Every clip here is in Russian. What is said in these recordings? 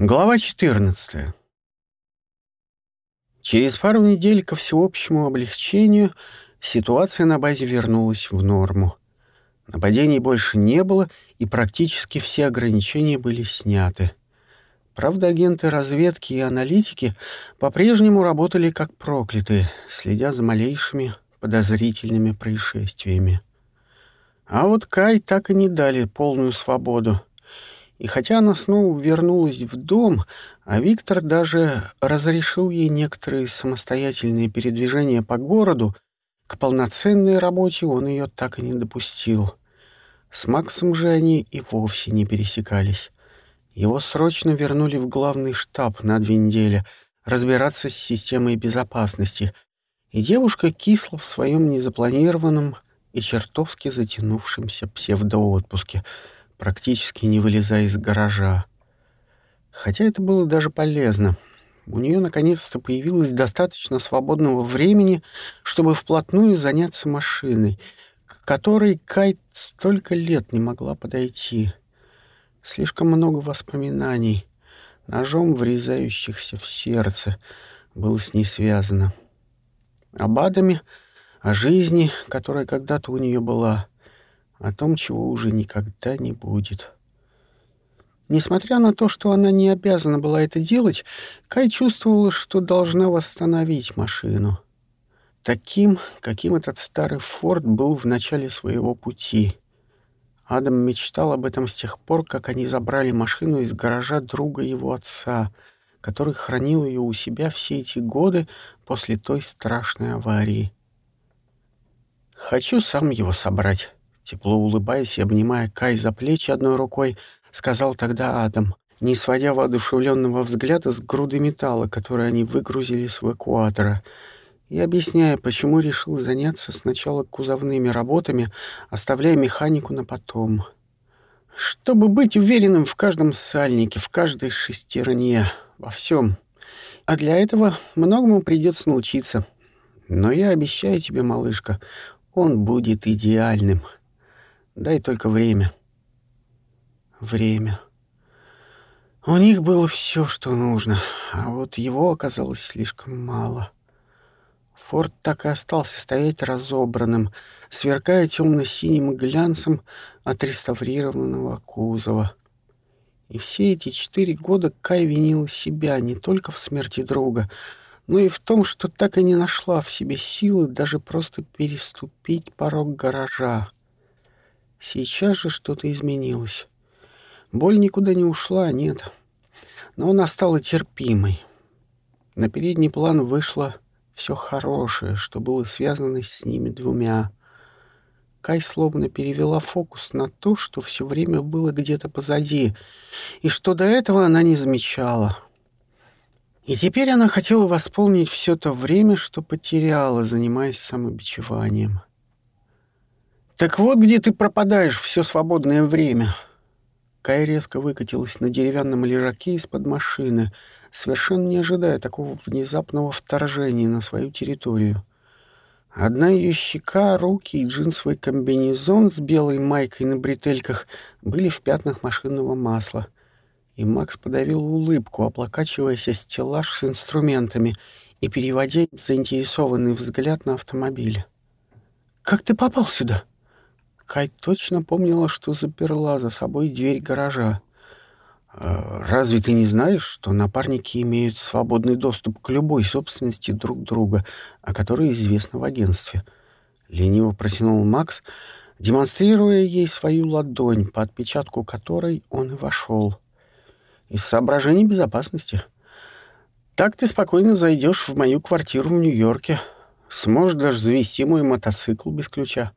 Глава 14. Через пару недель ко всеобщему облегчению ситуация на базе вернулась в норму. Нападений больше не было, и практически все ограничения были сняты. Правда, агенты разведки и аналитики по-прежнему работали как проклятые, следя за малейшими подозрительными происшествиями. А вот Кай так и не дали полную свободу — и хотя она снова вернулась в дом, а Виктор даже разрешил ей некоторые самостоятельные передвижения по городу, к полноценной работе он ее так и не допустил. С Максом же они и вовсе не пересекались. Его срочно вернули в главный штаб на две недели разбираться с системой безопасности, и девушка кисла в своем незапланированном и чертовски затянувшемся псевдоотпуске — практически не вылезая из гаража. Хотя это было даже полезно. У нее наконец-то появилось достаточно свободного времени, чтобы вплотную заняться машиной, к которой Кайт столько лет не могла подойти. Слишком много воспоминаний, ножом врезающихся в сердце, было с ней связано. Об Адаме, о жизни, которая когда-то у нее была — о том, чего уже никогда не будет. Несмотря на то, что она не обязана была это делать, Кай чувствовала, что должна восстановить машину. Таким, каким этот старый Форд был в начале своего пути. Адам мечтал об этом с тех пор, как они забрали машину из гаража друга его отца, который хранил ее у себя все эти годы после той страшной аварии. «Хочу сам его собрать», Тепло улыбаясь и обнимая Кай за плечи одной рукой, сказал тогда Адам, не сводя воодушевленного взгляда с груды металла, который они выгрузили с эвакуатора, и объясняя, почему решил заняться сначала кузовными работами, оставляя механику на потом. Чтобы быть уверенным в каждом сальнике, в каждой шестерне, во всем. А для этого многому придется научиться. Но я обещаю тебе, малышка, он будет идеальным. Дай только время. Время. У них было все, что нужно, а вот его оказалось слишком мало. Форд так и остался стоять разобранным, сверкая темно-синим глянцем отреставрированного кузова. И все эти четыре года Кай винил себя не только в смерти друга, но и в том, что так и не нашла в себе силы даже просто переступить порог гаража. Сейчас же что-то изменилось. Боль никуда не ушла, нет. Но она стала терпимой. На передний план вышло все хорошее, что было связано с ними двумя. Кай словно перевела фокус на то, что все время было где-то позади, и что до этого она не замечала. И теперь она хотела восполнить все то время, что потеряла, занимаясь самобичеванием. «Так вот где ты пропадаешь все свободное время». Кай резко выкатилась на деревянном лежаке из-под машины, совершенно не ожидая такого внезапного вторжения на свою территорию. Одна ее щека, руки и джинсовый комбинезон с белой майкой на бретельках были в пятнах машинного масла. И Макс подавил улыбку, облокачиваясь о стеллаж с инструментами и переводя заинтересованный взгляд на автомобиль. «Как ты попал сюда?» Кай точно помнила, что заперла за собой дверь гаража. «А «Разве ты не знаешь, что напарники имеют свободный доступ к любой собственности друг друга, о которой известно в агентстве?» Лениво протянул Макс, демонстрируя ей свою ладонь, по отпечатку которой он и вошел. «Из соображений безопасности. Так ты спокойно зайдешь в мою квартиру в Нью-Йорке. Сможешь даже завести мой мотоцикл без ключа.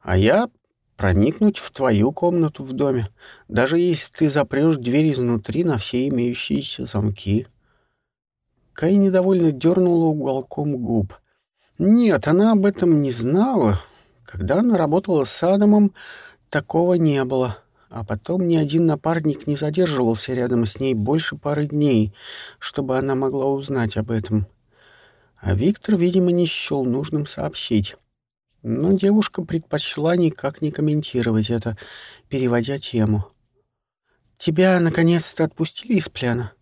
А я проникнуть в твою комнату в доме, даже если ты запрешь дверь изнутри на все имеющиеся замки. Кай недовольно дернула уголком губ. Нет, она об этом не знала. Когда она работала с Адамом, такого не было. А потом ни один напарник не задерживался рядом с ней больше пары дней, чтобы она могла узнать об этом. А Виктор, видимо, не счел нужным сообщить. Но девушка предпочла никак не комментировать это, переводя тему. «Тебя наконец-то отпустили из плена?»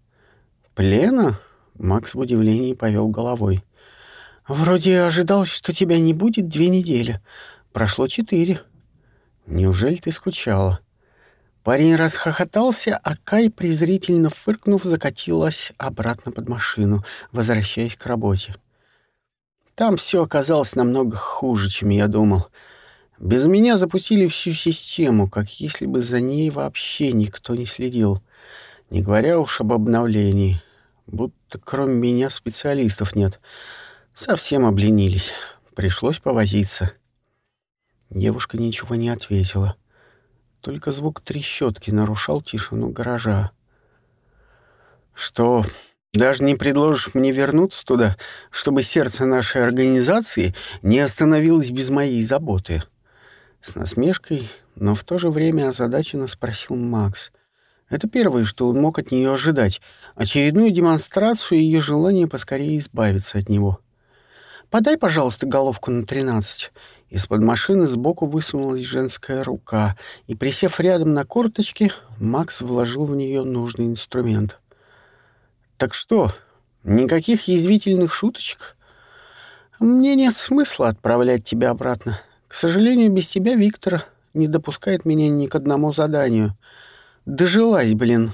«Плена?» — Макс в удивлении повел головой. «Вроде ожидал, что тебя не будет две недели. Прошло четыре. Неужели ты скучала?» Парень расхохотался, а Кай, презрительно фыркнув, закатилась обратно под машину, возвращаясь к работе. Там все оказалось намного хуже, чем я думал. Без меня запустили всю систему, как если бы за ней вообще никто не следил. Не говоря уж об обновлении. Будто кроме меня специалистов нет. Совсем обленились. Пришлось повозиться. Девушка ничего не ответила. Только звук трещотки нарушал тишину гаража. «Что, даже не предложишь мне вернуться туда, чтобы сердце нашей организации не остановилось без моей заботы?» С насмешкой, но в то же время озадаченно спросил Макс. Это первое, что он мог от нее ожидать. Очередную демонстрацию ее желания поскорее избавиться от него. «Подай, пожалуйста, головку на тринадцать. Из-под машины сбоку высунулась женская рука, и, присев рядом на корточки, Макс вложил в нее нужный инструмент. «Так что, никаких язвительных шуточек? Мне нет смысла отправлять тебя обратно. К сожалению, без тебя Виктор не допускает меня ни к одному заданию. Дожилась, блин».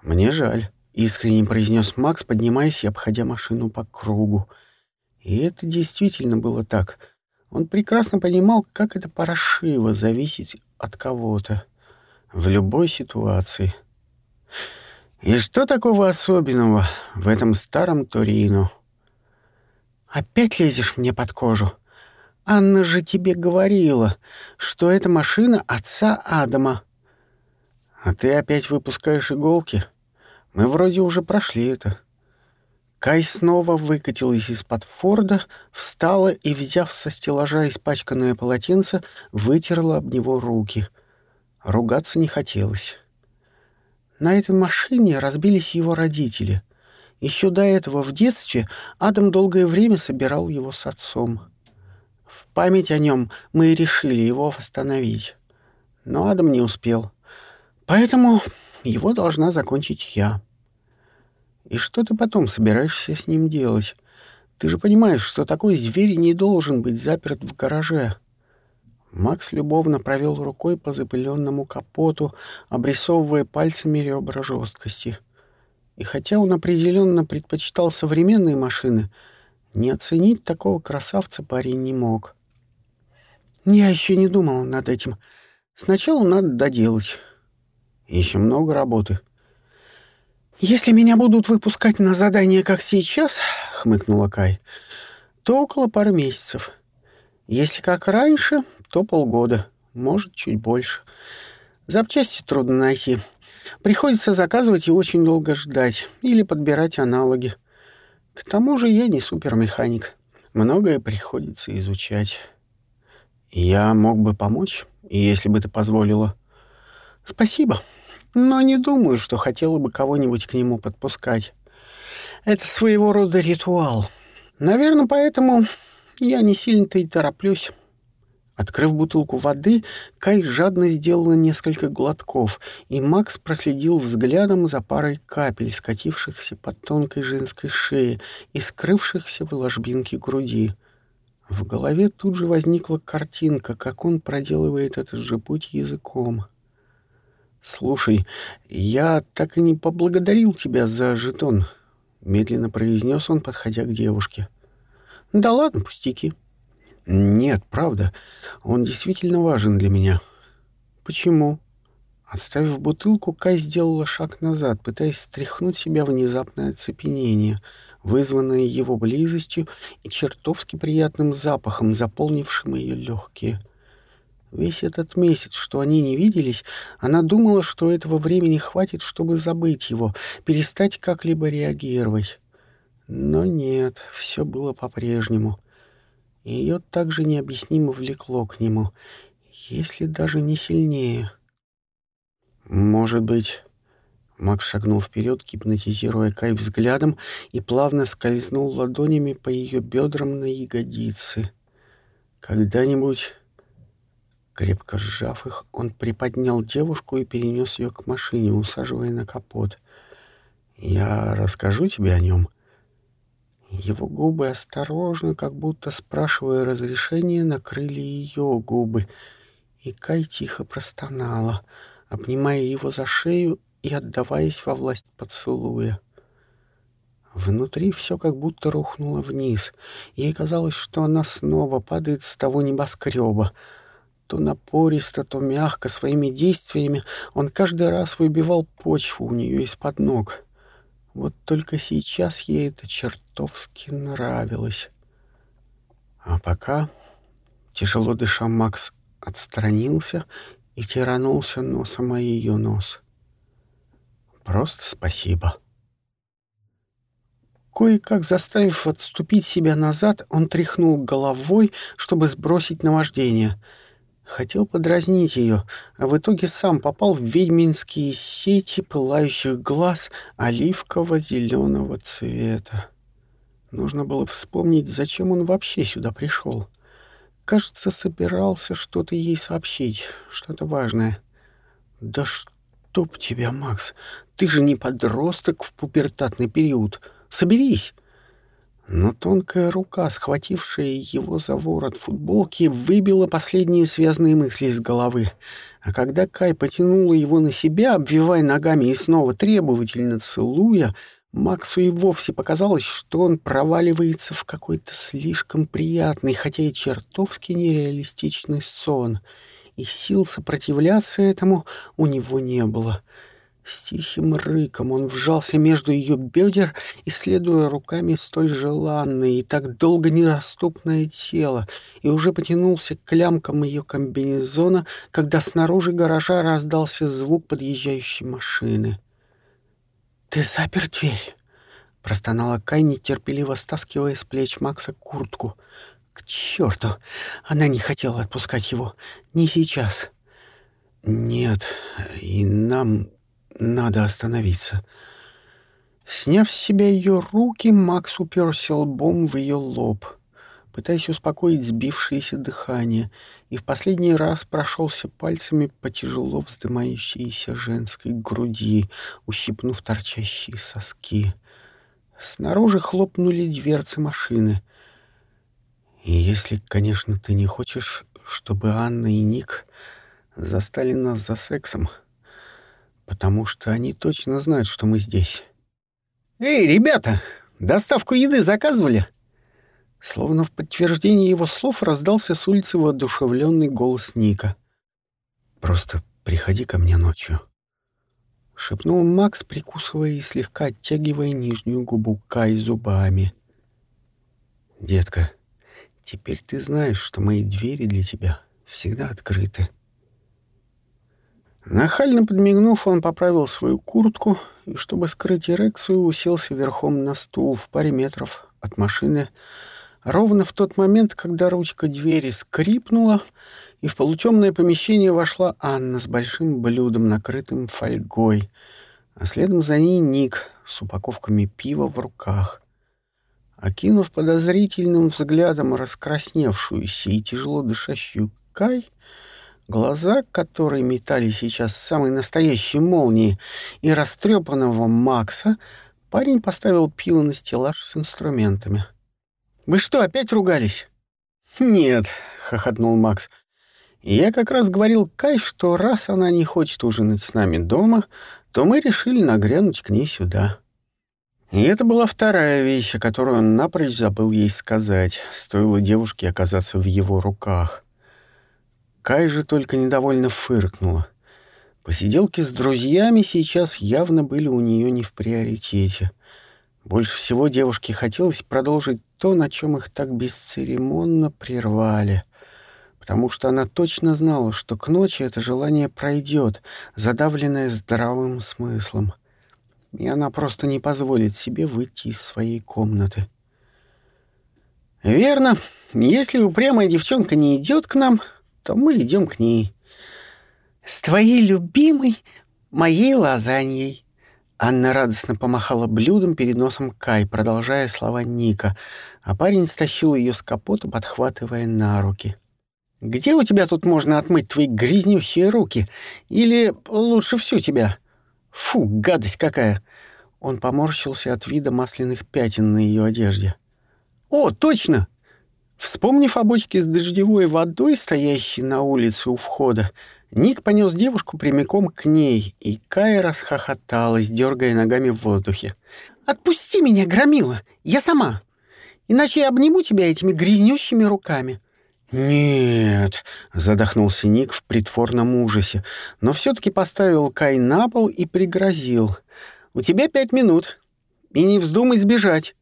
«Мне жаль», — искренне произнес Макс, поднимаясь и обходя машину по кругу. И это действительно было так — он прекрасно понимал, как это паршиво зависеть от кого-то в любой ситуации. И что такого особенного в этом старом Торино? Опять лезешь мне под кожу. Анна же тебе говорила, что это машина отца Адама. А ты опять выпускаешь иголки? Мы вроде уже прошли это. Кай снова выкатилась из-под Форда, встала и, взяв со стеллажа испачканное полотенце, вытерла об него руки. Ругаться не хотелось. На этой машине разбились его родители. Еще до этого в детстве Адам долгое время собирал его с отцом. В память о нем мы и решили его восстановить. Но Адам не успел. Поэтому его должна закончить я. И что ты потом собираешься с ним делать? Ты же понимаешь, что такой зверь не должен быть заперт в гараже. Макс любовно провел рукой по запыленному капоту, обрисовывая пальцами ребра жесткости. И хотя он определенно предпочитал современные машины, не оценить такого красавца парень не мог. Я еще не думал над этим. Сначала надо доделать. Еще много работы. «Если меня будут выпускать на задание, как сейчас», — хмыкнула Кай, — «то около пары месяцев. Если как раньше, то полгода, может, чуть больше. Запчасти трудно найти. Приходится заказывать и очень долго ждать или подбирать аналоги. К тому же я не супермеханик. Многое приходится изучать. Я мог бы помочь, если бы ты позволила. Спасибо но не думаю, что хотела бы кого-нибудь к нему подпускать. Это своего рода ритуал. Наверное, поэтому я не сильно-то и тороплюсь. Открыв бутылку воды, Кай жадно сделала несколько глотков, и Макс проследил взглядом за парой капель, скатившихся под тонкой женской шее и скрывшихся в ложбинке груди. В голове тут же возникла картинка, как он проделывает этот же путь языком. «Слушай, я так и не поблагодарил тебя за жетон», — медленно произнес он, подходя к девушке. «Да ладно, пустяки». «Нет, правда, он действительно важен для меня». «Почему?» Отставив бутылку, Кай сделала шаг назад, пытаясь стряхнуть себя внезапное оцепенение, вызванное его близостью и чертовски приятным запахом, заполнившим ее легкие. — Весь этот месяц, что они не виделись, она думала, что этого времени хватит, чтобы забыть его, перестать как-либо реагировать. Но нет, все было по-прежнему. Ее также необъяснимо влекло к нему, если даже не сильнее. «Может быть...» Макс шагнул вперед, гипнотизируя Кай взглядом, и плавно скользнул ладонями по ее бедрам на ягодицы. «Когда-нибудь Крепко сжав их, он приподнял девушку и перенес ее к машине, усаживая на капот. Я расскажу тебе о нем. Его губы осторожно, как будто спрашивая разрешения, накрыли ее губы, и Кай тихо простонала, обнимая его за шею и отдаваясь во власть поцелуя. Внутри все как будто рухнуло вниз. Ей казалось, что она снова падает с того небоскреба. То напористо, то мягко, своими действиями он каждый раз выбивал почву у нее из-под ног. Вот только сейчас ей это чертовски нравилось. А пока, тяжело дыша, Макс отстранился и тиранулся носом о ее нос. «Просто спасибо». Кое-как заставив отступить себя назад, он тряхнул головой, чтобы сбросить наваждение. Хотел подразнить ее, а в итоге сам попал в ведьминские сети пылающих глаз оливково-зеленого цвета. Нужно было вспомнить, зачем он вообще сюда пришел. Кажется, собирался что-то ей сообщить, что-то важное. «Да чтоб тебя, Макс! Ты же не подросток в пубертатный период!» Соберись!» Но тонкая рука, схватившая его за ворот футболки, выбила последние связанные мысли из головы. А когда Кай потянула его на себя, обвивая ногами и снова требовательно целуя, Максу и вовсе показалось, что он проваливается в какой-то слишком приятный, хотя и чертовски нереалистичный сон, и сил сопротивляться этому у него не было — с тихим рыком он вжался между ее бедер, исследуя руками столь желанное и так долго недоступное тело, и уже потянулся к лямкам ее комбинезона, когда снаружи гаража раздался звук подъезжающей машины. «Ты запер дверь?» — простонала Кай, нетерпеливо стаскивая с плеч Макса куртку. «К черту! Она не хотела отпускать его. Не сейчас». «Нет, и нам надо остановиться. Сняв с себя ее руки, Макс уперся лбом в ее лоб, пытаясь успокоить сбившееся дыхание, и в последний раз прошелся пальцами по тяжело вздымающейся женской груди, ущипнув торчащие соски. Снаружи хлопнули дверцы машины. И если, конечно, ты не хочешь, чтобы Анна и Ник застали нас за сексом, — потому что они точно знают, что мы здесь. «Эй, ребята, доставку еды заказывали?» Словно в подтверждение его слов раздался с улицы воодушевленный голос Ника. «Просто приходи ко мне ночью», — шепнул Макс, прикусывая и слегка оттягивая нижнюю губу Кай зубами. «Детка, теперь ты знаешь, что мои двери для тебя всегда открыты». Нахально подмигнув, он поправил свою куртку и, чтобы скрыть эрекцию, уселся верхом на стул в паре метров от машины, ровно в тот момент, когда ручка двери скрипнула, и в полутемное помещение вошла Анна с большим блюдом, накрытым фольгой, а следом за ней Ник с упаковками пива в руках. Окинув подозрительным взглядом раскрасневшуюся и тяжело дышащую Кай, Глаза, которые метали сейчас самой настоящей молнии, и растрепанного Макса, парень поставил пиво на стеллаж с инструментами. «Вы что, опять ругались?» «Нет», — хохотнул Макс. «Я как раз говорил Кай, что раз она не хочет ужинать с нами дома, то мы решили нагрянуть к ней сюда». И это была вторая вещь, которую он напрочь забыл ей сказать, стоило девушке оказаться в его руках. Кай же только недовольно фыркнула. Посиделки с друзьями сейчас явно были у нее не в приоритете. Больше всего девушке хотелось продолжить то, на чем их так бесцеремонно прервали. Потому что она точно знала, что к ночи это желание пройдет, задавленное здравым смыслом. И она просто не позволит себе выйти из своей комнаты. «Верно. Если упрямая девчонка не идет к нам, то мы идем к ней. С твоей любимой, моей лазаньей. Анна радостно помахала блюдом перед носом Кай, продолжая слова Ника, а парень стащил ее с капота, подхватывая на руки. «Где у тебя тут можно отмыть твои грязнющие руки? Или лучше всю тебя? Фу, гадость какая! Он поморщился от вида масляных пятен на ее одежде. «О, точно!» Вспомнив о бочке с дождевой водой, стоящей на улице у входа, Ник понес девушку прямиком к ней, и Кая расхохоталась, дергая ногами в воздухе. «Отпусти меня, громила! Я сама! Иначе я обниму тебя этими грязнющими руками!» «Нет», — задохнулся Ник в притворном ужасе, но все-таки поставил Кай на пол и пригрозил. «У тебя пять минут, и не вздумай сбежать».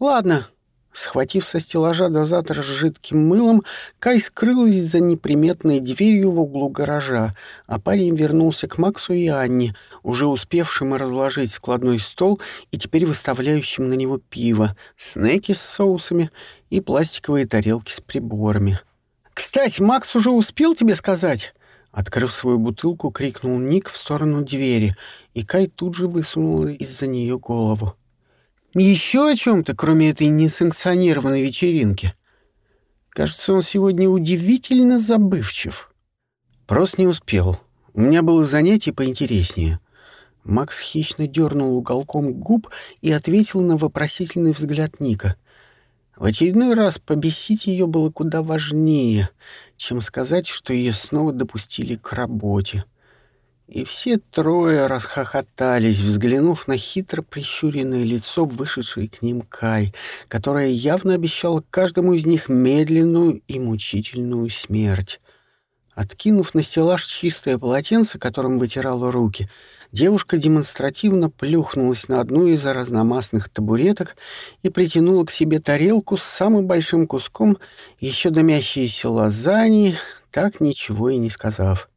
«Ладно», Схватив со стеллажа дозатор с жидким мылом, Кай скрылась за неприметной дверью в углу гаража, а парень вернулся к Максу и Анне, уже успевшим разложить складной стол и теперь выставляющим на него пиво, снеки с соусами и пластиковые тарелки с приборами. «Кстати, Макс уже успел тебе сказать?» Открыв свою бутылку, крикнул Ник в сторону двери, и Кай тут же высунул из-за нее голову. Еще о чем-то, кроме этой несанкционированной вечеринки. Кажется, он сегодня удивительно забывчив. Просто не успел. У меня было занятие поинтереснее. Макс хищно дернул уголком губ и ответил на вопросительный взгляд Ника. В очередной раз побесить ее было куда важнее, чем сказать, что ее снова допустили к работе. — и все трое расхохотались, взглянув на хитро прищуренное лицо, вышедшей к ним Кай, которая явно обещала каждому из них медленную и мучительную смерть. Откинув на стеллаж чистое полотенце, которым вытирала руки, девушка демонстративно плюхнулась на одну из разномастных табуреток и притянула к себе тарелку с самым большим куском еще дымящейся лазаньи, так ничего и не сказав.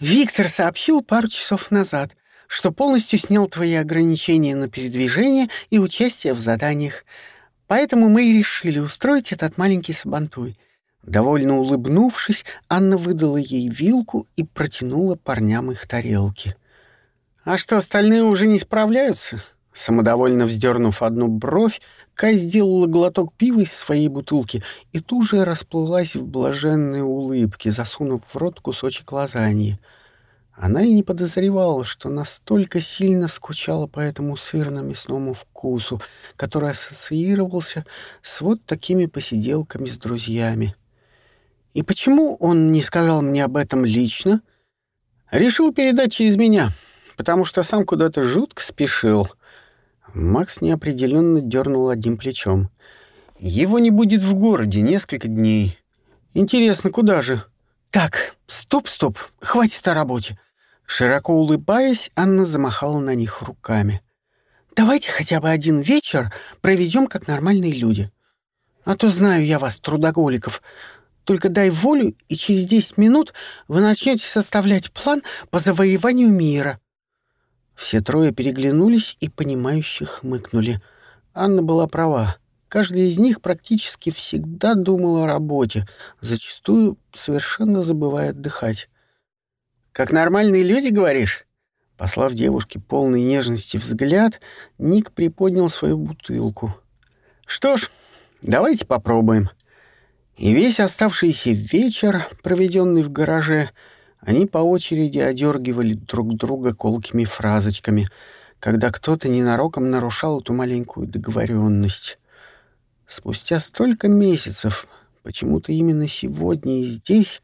Виктор сообщил пару часов назад, что полностью снял твои ограничения на передвижение и участие в заданиях. Поэтому мы и решили устроить этот маленький сабантуй. Довольно улыбнувшись, Анна выдала ей вилку и протянула парням их тарелки. «А что, остальные уже не справляются?» Самодовольно вздернув одну бровь, Кай сделала глоток пива из своей бутылки и тут же расплылась в блаженной улыбке, засунув в рот кусочек лазаньи. Она и не подозревала, что настолько сильно скучала по этому сырно-мясному вкусу, который ассоциировался с вот такими посиделками с друзьями. И почему он не сказал мне об этом лично? Решил передать через меня, потому что сам куда-то жутко спешил — Макс неопределенно дернул одним плечом. «Его не будет в городе несколько дней. Интересно, куда же?» «Так, стоп, стоп, хватит о работе». Широко улыбаясь, Анна замахала на них руками. «Давайте хотя бы один вечер проведем как нормальные люди. А то знаю я вас, трудоголиков. Только дай волю, и через десять минут вы начнете составлять план по завоеванию мира. Все трое переглянулись и, понимающе хмыкнули. Анна была права. Каждый из них практически всегда думал о работе, зачастую совершенно забывая отдыхать. «Как нормальные люди, говоришь?» Послав девушке полный нежности взгляд, Ник приподнял свою бутылку. «Что ж, давайте попробуем». И весь оставшийся вечер, проведенный в гараже, — они по очереди одергивали друг друга колкими фразочками, когда кто-то ненароком нарушал эту маленькую договоренность. Спустя столько месяцев, почему-то именно сегодня и здесь,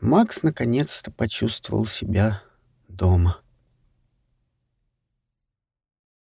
Макс наконец-то почувствовал себя дома.